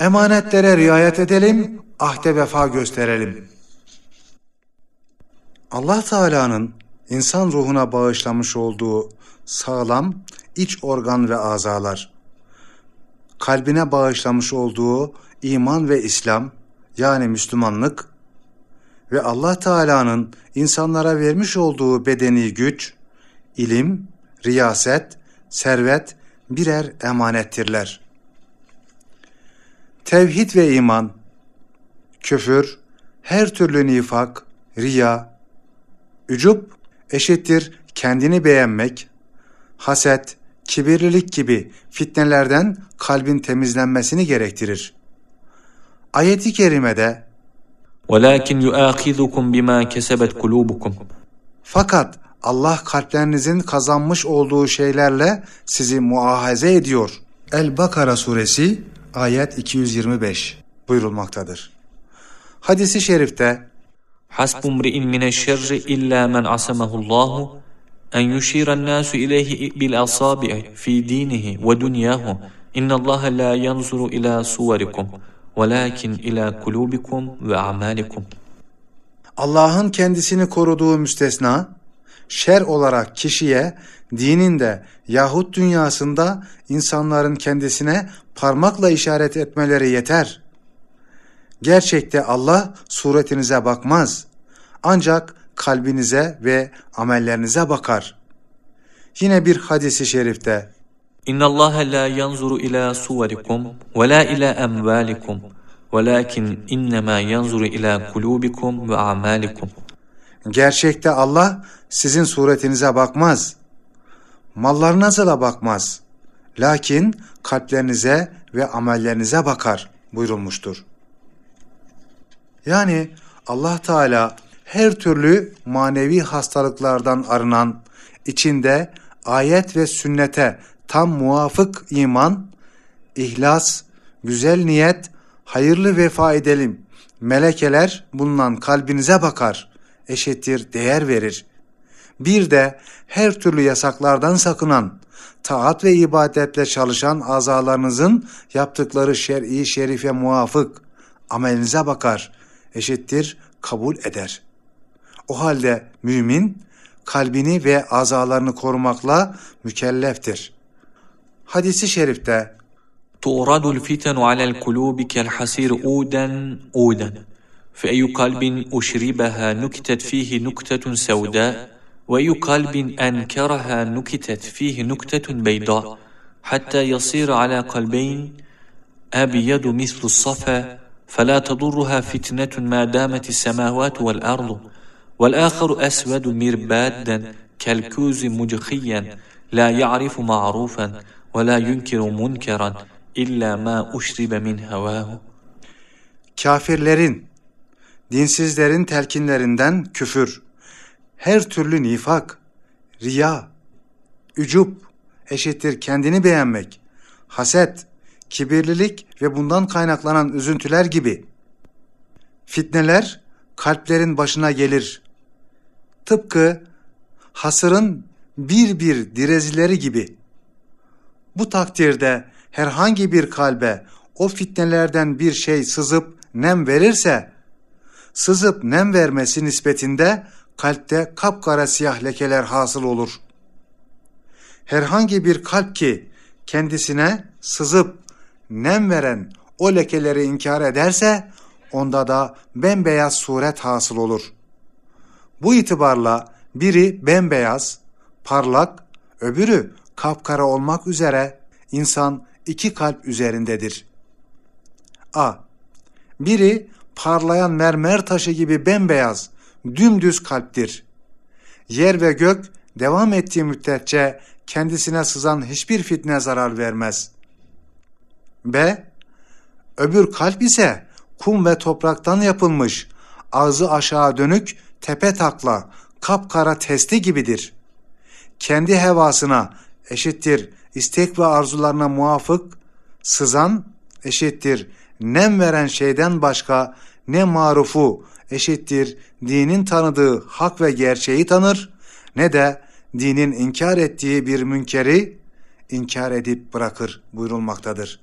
Emanetlere riayet edelim, ahde vefa gösterelim. Allah Teala'nın insan ruhuna bağışlamış olduğu sağlam iç organ ve azalar, kalbine bağışlamış olduğu iman ve İslam yani Müslümanlık ve Allah Teala'nın insanlara vermiş olduğu bedeni güç, ilim, riyaset, servet birer emanettirler Tevhid ve iman, küfür, her türlü nifak, riya, ücup eşittir kendini beğenmek, haset, kibirlilik gibi fitnelerden kalbin temizlenmesini gerektirir. Ayeti kerimede وَلَكِنْ يُؤَاخِذُكُمْ بِمَا كَسَبَتْ قُلُوبُكُمْ fakat Allah kalplerinizin kazanmış olduğu şeylerle sizi muahaze ediyor. El-Bakara suresi ayet 225 buyurulmaktadır. Hadisi şerifte Hasbumri'in mine şerri illa men asamahullahu en yushiran nasu ileyhi bil asabi'i fi dinihi ve dunyahu. İnna Allah la yanzuru ila suvarikum velakin ila kulubikum ve amalikum. Allah'ın kendisini koruduğu müstesna, şer olarak kişiye dininde yahut dünyasında insanların kendisine parmakla işaret etmeleri yeter. Gerçekte Allah suretinize bakmaz. Ancak kalbinize ve amellerinize bakar. Yine bir hadisi şerifte İnna Allah la yanzuru ila suvarikum ve la ila emvalikum velakin innema yanzuru ila kulubikum ve amalikum. Gerçekte Allah sizin suretinize bakmaz. Mallarınıza da bakmaz.'' Lakin kalplerinize ve amellerinize bakar buyurulmuştur. Yani Allah Teala her türlü manevi hastalıklardan arınan, içinde ayet ve sünnete tam muvafık iman, ihlas, güzel niyet, hayırlı vefa edelim. Melekeler bulunan kalbinize bakar, eşittir değer verir. Bir de her türlü yasaklardan sakınan, taat ve ibadetle çalışan azalarınızın yaptıkları şer'i şerife muvafık, amelinize bakar, eşittir kabul eder. O halde mümin kalbini ve azalarını korumakla mükelleftir. Hadisi şerifte تعرض الفتن على القلوب كالحصير أودا أودا فأي قلب أشربها نكتت فيه نكتة سوداء وأي قلب أنكرها نكتت فيه نكتة بيضاء حتى يصير على قلبين أبيض مثل الصفا فلا تضرها فتنة ما دامت السماوات والأرض. والآخر أسود مربادا كالكوز مجخيا لا يعرف معروفا ولا ينكر منكرا إلا ما أشرب من هواه. kafirlerin, dinsizlerin telkinlerinden küfür, her türlü nifak, riya, ücup, eşittir kendini beğenmek, haset, kibirlilik ve bundan kaynaklanan üzüntüler gibi. Fitneler kalplerin başına gelir. Tıpkı hasırın bir bir direzileri gibi. Bu takdirde herhangi bir kalbe o fitnelerden bir şey sızıp nem verirse, sızıp nem vermesi nispetinde kalpte kapkara siyah lekeler hasıl olur. Herhangi bir kalp ki kendisine sızıp nem veren o lekeleri inkar ederse, onda da bembeyaz suret hasıl olur. Bu itibarla biri bembeyaz, parlak, öbürü kapkara olmak üzere insan iki kalp üzerindedir. A. Biri parlayan mermer taşı gibi bembeyaz, dümdüz kalptir. Yer ve gök devam ettiği müddetçe kendisine sızan hiçbir fitne zarar vermez. B. Öbür kalp ise kum ve topraktan yapılmış, ağzı aşağı dönük, tepe takla, kapkara testi gibidir. Kendi hevasına eşittir istek ve arzularına muvafık, sızan eşittir nem veren şeyden başka ne marufu eşittir dinin tanıdığı hak ve gerçeği tanır ne de dinin inkar ettiği bir münkeri inkar edip bırakır buyurulmaktadır.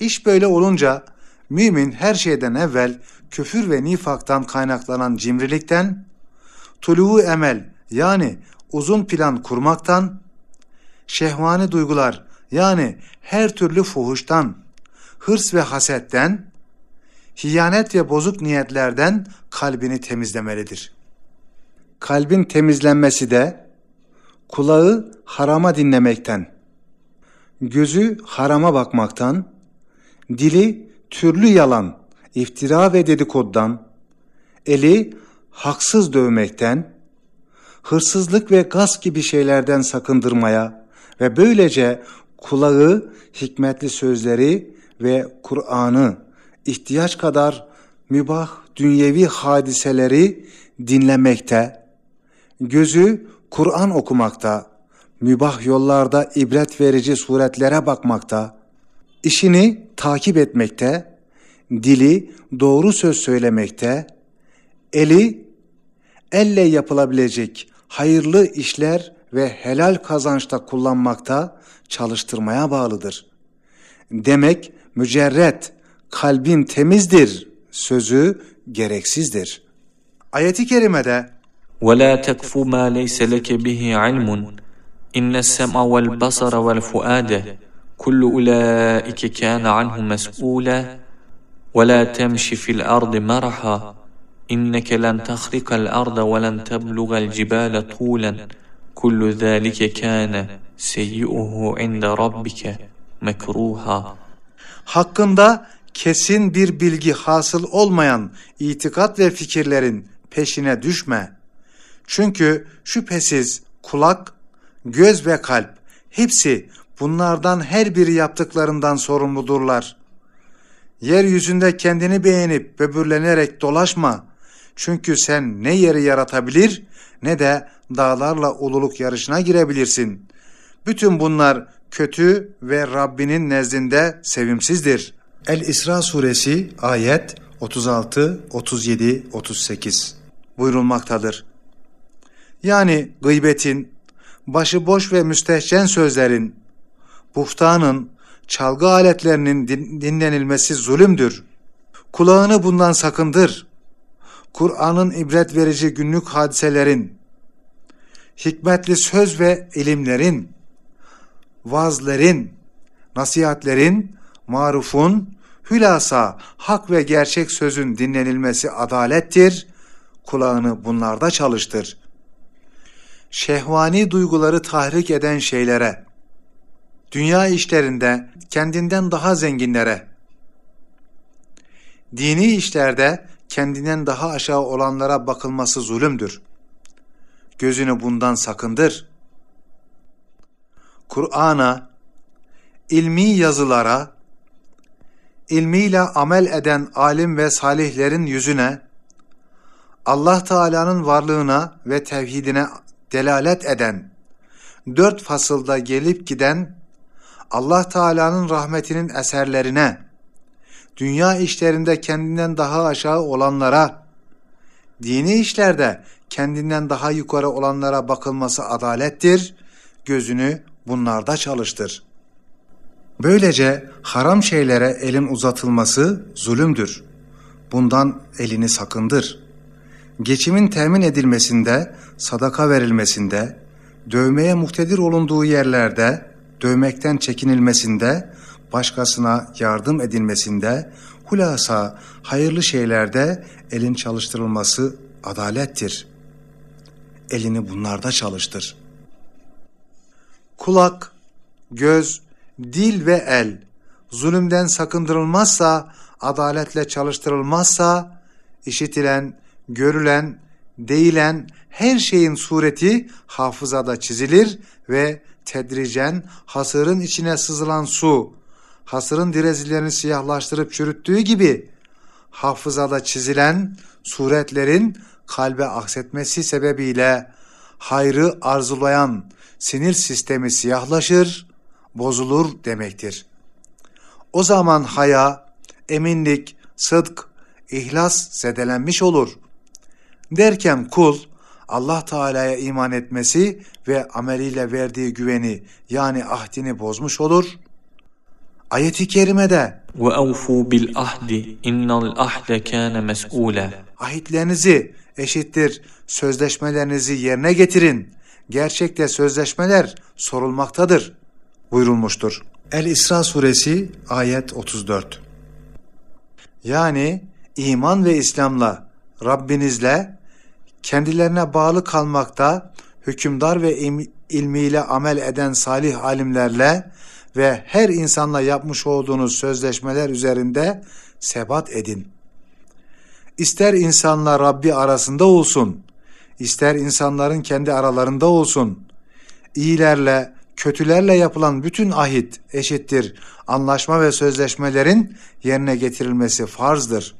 İş böyle olunca mümin her şeyden evvel küfür ve nifaktan kaynaklanan cimrilikten, tuluğu emel yani uzun plan kurmaktan, şehvani duygular yani her türlü fuhuştan, hırs ve hasetten, hiyanet ve bozuk niyetlerden kalbini temizlemelidir. Kalbin temizlenmesi de kulağı harama dinlemekten, gözü harama bakmaktan, dili türlü yalan, iftira ve dedikodudan, eli haksız dövmekten, hırsızlık ve gaz gibi şeylerden sakındırmaya ve böylece kulağı hikmetli sözleri ve Kur'an'ı ihtiyaç kadar mübah dünyevi hadiseleri dinlemekte, gözü Kur'an okumakta, mübah yollarda ibret verici suretlere bakmakta, işini takip etmekte, dili doğru söz söylemekte, eli elle yapılabilecek hayırlı işler ve helal kazançta kullanmakta çalıştırmaya bağlıdır. Demek mücerret, kalbin temizdir sözü gereksizdir. Ayeti kerimede ولا تكف ما ليس لك به علم إن السمع والبصر والفؤاد كل أولئك كان عنه مسؤولا ولا تمش في الأرض مرحا إنك لن تخرق الأرض ولن تبلغ الجبال طولا كل ذلك كان سيئه عند ربك مكروها hakkında kesin bir bilgi hasıl olmayan itikat ve fikirlerin peşine düşme. Çünkü şüphesiz kulak, göz ve kalp hepsi bunlardan her biri yaptıklarından sorumludurlar. Yeryüzünde kendini beğenip böbürlenerek dolaşma. Çünkü sen ne yeri yaratabilir ne de dağlarla ululuk yarışına girebilirsin. Bütün bunlar kötü ve Rabbinin nezdinde sevimsizdir. El-İsra suresi ayet 36, 37, 38 buyurulmaktadır. Yani gıybetin, başıboş ve müstehcen sözlerin, buhtanın, çalgı aletlerinin din- dinlenilmesi zulümdür. Kulağını bundan sakındır. Kur'an'ın ibret verici günlük hadiselerin, hikmetli söz ve ilimlerin, vaazlerin, nasihatlerin, marufun, hülasa hak ve gerçek sözün dinlenilmesi adalettir. Kulağını bunlarda çalıştır. Şehvani duyguları tahrik eden şeylere, dünya işlerinde kendinden daha zenginlere, dini işlerde kendinden daha aşağı olanlara bakılması zulümdür. Gözünü bundan sakındır. Kur'an'a, ilmi yazılara, ilmiyle amel eden alim ve salihlerin yüzüne, Allah Teala'nın varlığına ve tevhidine delalet eden, dört fasılda gelip giden Allah Teala'nın rahmetinin eserlerine, dünya işlerinde kendinden daha aşağı olanlara, dini işlerde kendinden daha yukarı olanlara bakılması adalettir, gözünü bunlarda çalıştır. Böylece haram şeylere elin uzatılması zulümdür. Bundan elini sakındır. Geçimin temin edilmesinde, sadaka verilmesinde, dövmeye muhtedir olunduğu yerlerde, dövmekten çekinilmesinde, başkasına yardım edilmesinde, hulasa hayırlı şeylerde elin çalıştırılması adalettir. Elini bunlarda çalıştır. Kulak, göz, dil ve el. Zulümden sakındırılmazsa, adaletle çalıştırılmazsa, işitilen, görülen, değilen her şeyin sureti hafızada çizilir ve tedricen hasırın içine sızılan su, hasırın direzilerini siyahlaştırıp çürüttüğü gibi hafızada çizilen suretlerin kalbe aksetmesi sebebiyle hayrı arzulayan sinir sistemi siyahlaşır, bozulur demektir. O zaman haya, eminlik, sıdk, ihlas zedelenmiş olur. Derken kul Allah Teala'ya iman etmesi ve ameliyle verdiği güveni yani ahdini bozmuş olur. Ayet-i kerimede وأوفوا بالعهد إن العهد كان مسؤولا Ahitlerinizi eşittir sözleşmelerinizi yerine getirin. Gerçekte sözleşmeler sorulmaktadır Buyurulmuştur. El-İsra suresi ayet 34 Yani iman ve İslam'la Rabbinizle kendilerine bağlı kalmakta hükümdar ve ilmiyle amel eden salih alimlerle ve her insanla yapmış olduğunuz sözleşmeler üzerinde sebat edin. İster insanla Rabbi arasında olsun, ister insanların kendi aralarında olsun. İyilerle, kötülerle yapılan bütün ahit eşittir. Anlaşma ve sözleşmelerin yerine getirilmesi farzdır.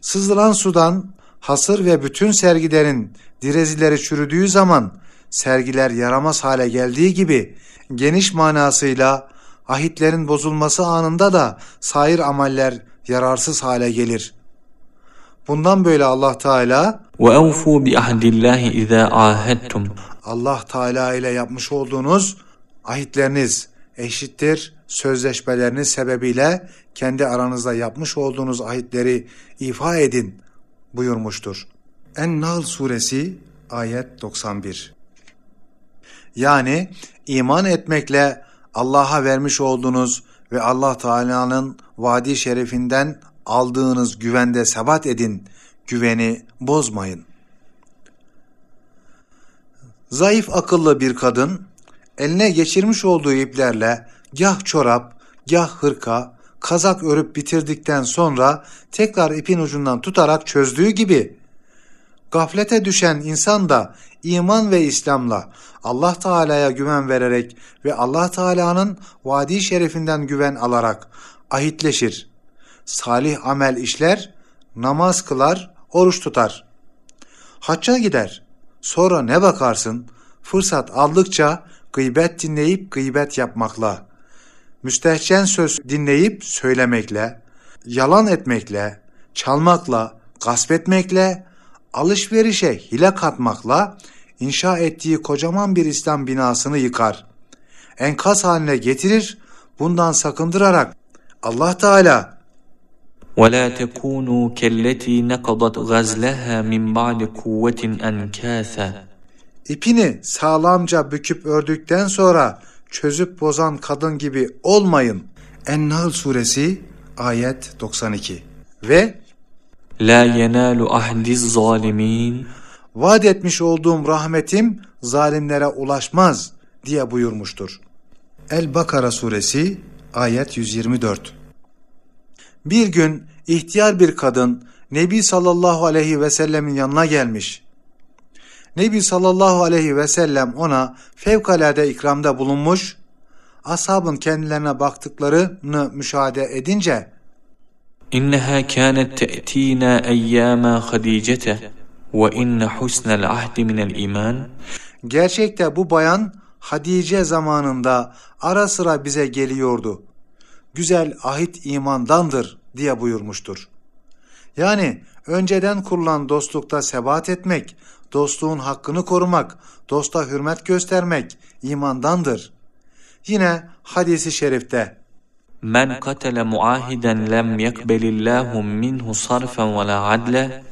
Sızılan sudan hasır ve bütün sergilerin direzileri çürüdüğü zaman sergiler yaramaz hale geldiği gibi geniş manasıyla ahitlerin bozulması anında da sair ameller yararsız hale gelir. Bundan böyle Allah Teala وأوفوا بعهد الله إذا عاهدتم Allah Teala ile yapmış olduğunuz ahitleriniz eşittir sözleşmeleriniz sebebiyle kendi aranızda yapmış olduğunuz ahitleri ifa edin buyurmuştur. En-Nahl suresi ayet 91 Yani iman etmekle Allah'a vermiş olduğunuz ve Allah Teala'nın vadi şerefinden aldığınız güvende sebat edin, güveni bozmayın. Zayıf akıllı bir kadın eline geçirmiş olduğu iplerle gah çorap, gah hırka, kazak örüp bitirdikten sonra tekrar ipin ucundan tutarak çözdüğü gibi gaflete düşen insan da iman ve İslam'la Allah Teala'ya güven vererek ve Allah Teala'nın vadi şerefinden güven alarak ahitleşir. Salih amel işler, namaz kılar, oruç tutar. Hacca gider. Sonra ne bakarsın? Fırsat aldıkça gıybet dinleyip gıybet yapmakla, müstehcen söz dinleyip söylemekle, yalan etmekle, çalmakla, gasp etmekle, alışverişe hile katmakla inşa ettiği kocaman bir İslam binasını yıkar. Enkaz haline getirir, bundan sakındırarak Allah Teala ولا تكونوا كالتي نقضت غزلها من بعد قوة أنكاثا ipini sağlamca büküp ördükten sonra çözüp bozan kadın gibi olmayın. En-Nahl suresi ayet 92 ve لا ينال عهد الظالمين vaat etmiş olduğum rahmetim zalimlere ulaşmaz diye buyurmuştur. El-Bakara suresi ayet 124 bir gün ihtiyar bir kadın Nebi sallallahu aleyhi ve sellemin yanına gelmiş. Nebi sallallahu aleyhi ve sellem ona fevkalade ikramda bulunmuş. Ashabın kendilerine baktıklarını müşahede edince İnneha kânet te'tina eyyâmâ hadicete ve inne husnel ahdi minel iman Gerçekte bu bayan Hadice zamanında ara sıra bize geliyordu güzel ahit imandandır diye buyurmuştur. Yani önceden kurulan dostlukta sebat etmek, dostluğun hakkını korumak, dosta hürmet göstermek imandandır. Yine hadisi şerifte Men katale muahiden lem yekbelillahu minhu sarfen ve la adle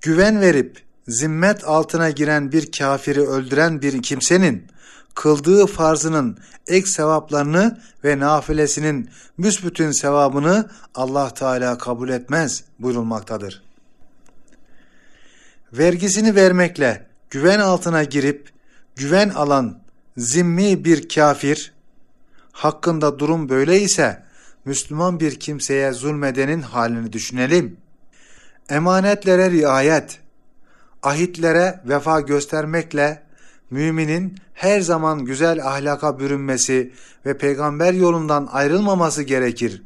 Güven verip zimmet altına giren bir kafiri öldüren bir kimsenin kıldığı farzının ek sevaplarını ve nafilesinin büsbütün sevabını Allah Teala kabul etmez buyurulmaktadır. Vergisini vermekle güven altına girip güven alan zimmi bir kafir hakkında durum böyle ise Müslüman bir kimseye zulmedenin halini düşünelim. Emanetlere riayet, ahitlere vefa göstermekle müminin her zaman güzel ahlaka bürünmesi ve peygamber yolundan ayrılmaması gerekir.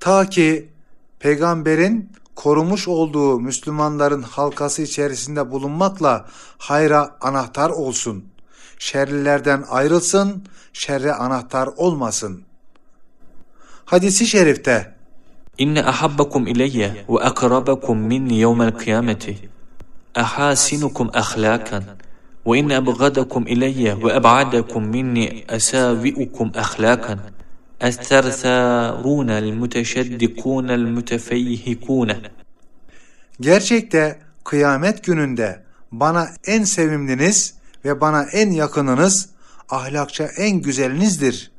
Ta ki peygamberin korumuş olduğu Müslümanların halkası içerisinde bulunmakla hayra anahtar olsun. Şerlilerden ayrılsın, şerre anahtar olmasın. Hadisi şerifte İnne ahabbakum ileyye ve akrabakum minni yevmel kıyameti ehasinukum ahlakan وإن أبغضكم إلي وأبعدكم مني أساوئكم أخلاقا الثرثارون المتشدقون المتفيهقون Gerçekte kıyamet gününde bana en sevimliniz ve bana en yakınınız ahlakça en güzelinizdir.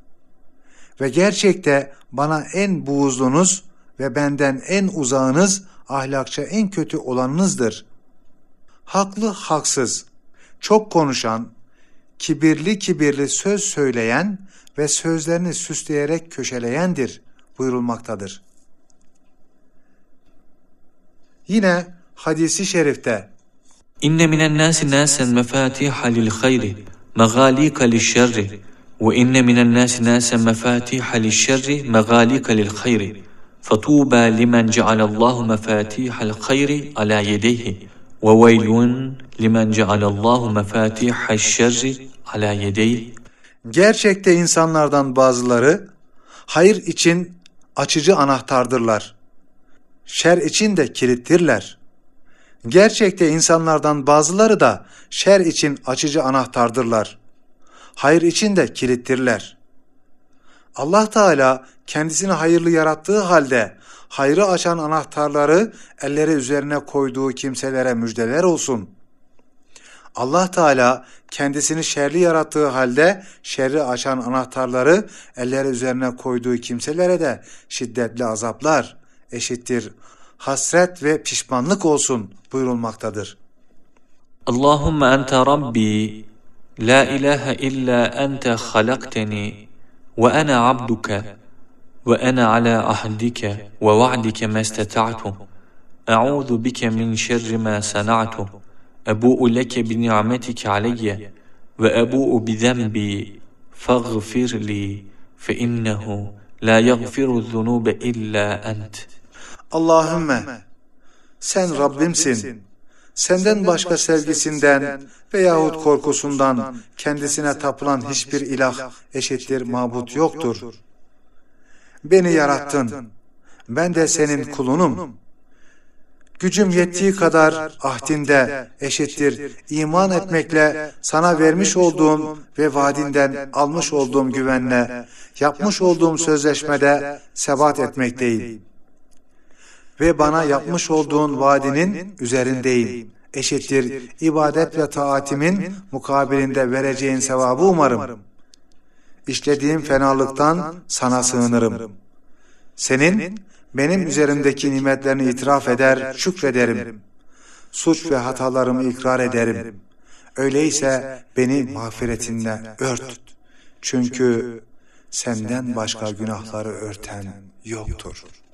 Ve gerçekte bana en buğuzlunuz ve benden en uzağınız ahlakça en kötü olanınızdır. Haklı haksız, çok konuşan, kibirli kibirli söz söyleyen ve sözlerini süsleyerek köşeleyendir buyurulmaktadır. Yine hadisi şerifte إن من الناس ناسا مفاتيح للخير مغاليق للشر وإن من الناس ناسا مفاتيح للشر مغاليق للخير فطوبى لمن جعل الله مفاتيح الخير على يديه وويل limen cealallahu mefatihaş ala yedey. Gerçekte insanlardan bazıları hayır için açıcı anahtardırlar. Şer için de kilittirler. Gerçekte insanlardan bazıları da şer için açıcı anahtardırlar. Hayır için de kilittirler. Allah Teala kendisini hayırlı yarattığı halde hayrı açan anahtarları elleri üzerine koyduğu kimselere müjdeler olsun. Allah Teala kendisini şerli yarattığı halde şerri açan anahtarları elleri üzerine koyduğu kimselere de şiddetli azaplar eşittir hasret ve pişmanlık olsun buyurulmaktadır. اللهم أنت ربي لا إله إلا أنت خلقتني وأنا عبدك وأنا على عهدك ووعدك ما استطعت أعوذ بك من شر ما Ebu'u leke bi ni'metike aleyye ve ebu'u bi zembi faghfirli fe innehu la yaghfiru zunube illa ent. Allahümme sen Rabbimsin. Senden başka sevgisinden veyahut korkusundan kendisine tapılan hiçbir ilah eşittir mabut yoktur. Beni yarattın. Ben de senin kulunum.'' Gücüm yettiği kadar ahdinde eşittir. iman etmekle sana vermiş olduğum ve vaadinden almış olduğum güvenle yapmış olduğum sözleşmede sebat etmekteyim. ve bana yapmış olduğun vaadinin üzerindeyim. Eşittir. İbadet ve taatimin mukabilinde vereceğin sevabı umarım. İşlediğim fenalıktan sana sığınırım. Senin benim üzerimdeki nimetlerini itiraf eder, şükrederim. Suç ve hatalarımı ikrar ederim. Öyleyse beni mağfiretinle ört. Çünkü senden başka günahları örten yoktur.''